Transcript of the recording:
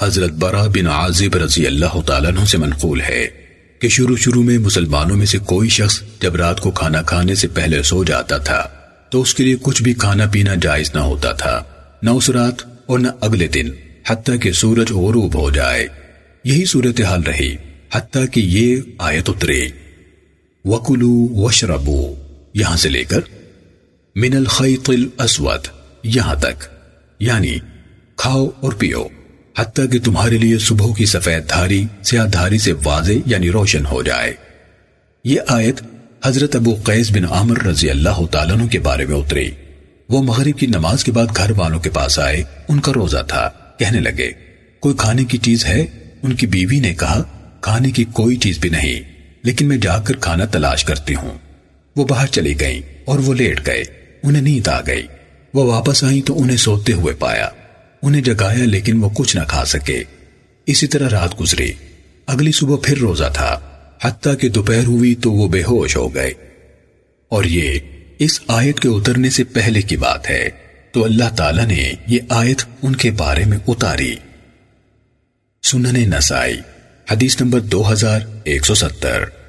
حضرت برا بن عازب رضی اللہ تعالیٰ عنہ سے منقول ہے کہ شروع شروع میں مسلمانوں میں سے کوئی شخص جب رات کو کھانا کھانے سے پہلے سو جاتا تھا تو اس کے لیے کچھ بھی کھانا پینا جائز نہ ہوتا تھا، نہ اس رات اور نہ اگلے دن، حتیٰ کہ سورج غروب ہو جائے۔ یہی صورتحال رہی، حتیٰ کہ یہ آیت اترے۔ وکلو وشربو یہاں سے لے کر من الخیط الاسود یہاں تک۔ یعنی کھاؤ اور پیو۔ حتیٰ کہ تمہارے لیے صبح کی سفید دھاری، سیاہ دھاری سے واضح یعنی روشن ہو جائے۔ یہ آیت حضرت ابو قیس بن عامر رضی اللہ تعالیٰ عنہ کے بارے میں اتری۔ وہ مغرب کی نماز کے بعد گھر والوں کے پاس آئے، ان کا روزہ تھا، کہنے لگے، کوئی کھانے کی چیز ہے؟ ان کی بیوی نے کہا، کھانے کی کوئی چیز بھی نہیں، لیکن میں جا کر کھانا تلاش کرتی ہوں۔ وہ باہر چلی گئیں اور وہ لیٹ گئے، انہیں نیند آ گئی۔ وہ واپس آئیں تو انہیں سوتے ہوئے پایا۔ انہیں جگایا لیکن وہ کچھ نہ کھا سکے۔ اسی طرح رات گزری۔ اگلی صبح پھر روزہ تھا۔ حتیٰ کہ دوپہر ہوئی تو وہ بے ہوش ہو گئے۔ اور یہ اس آیت کے اترنے سے پہلے کی بات ہے۔ تو اللہ تعالیٰ نے یہ آیت ان کے بارے میں اتاری۔ سنن نسائی، حدیث نمبر دو ہزار ایک سو ستر۔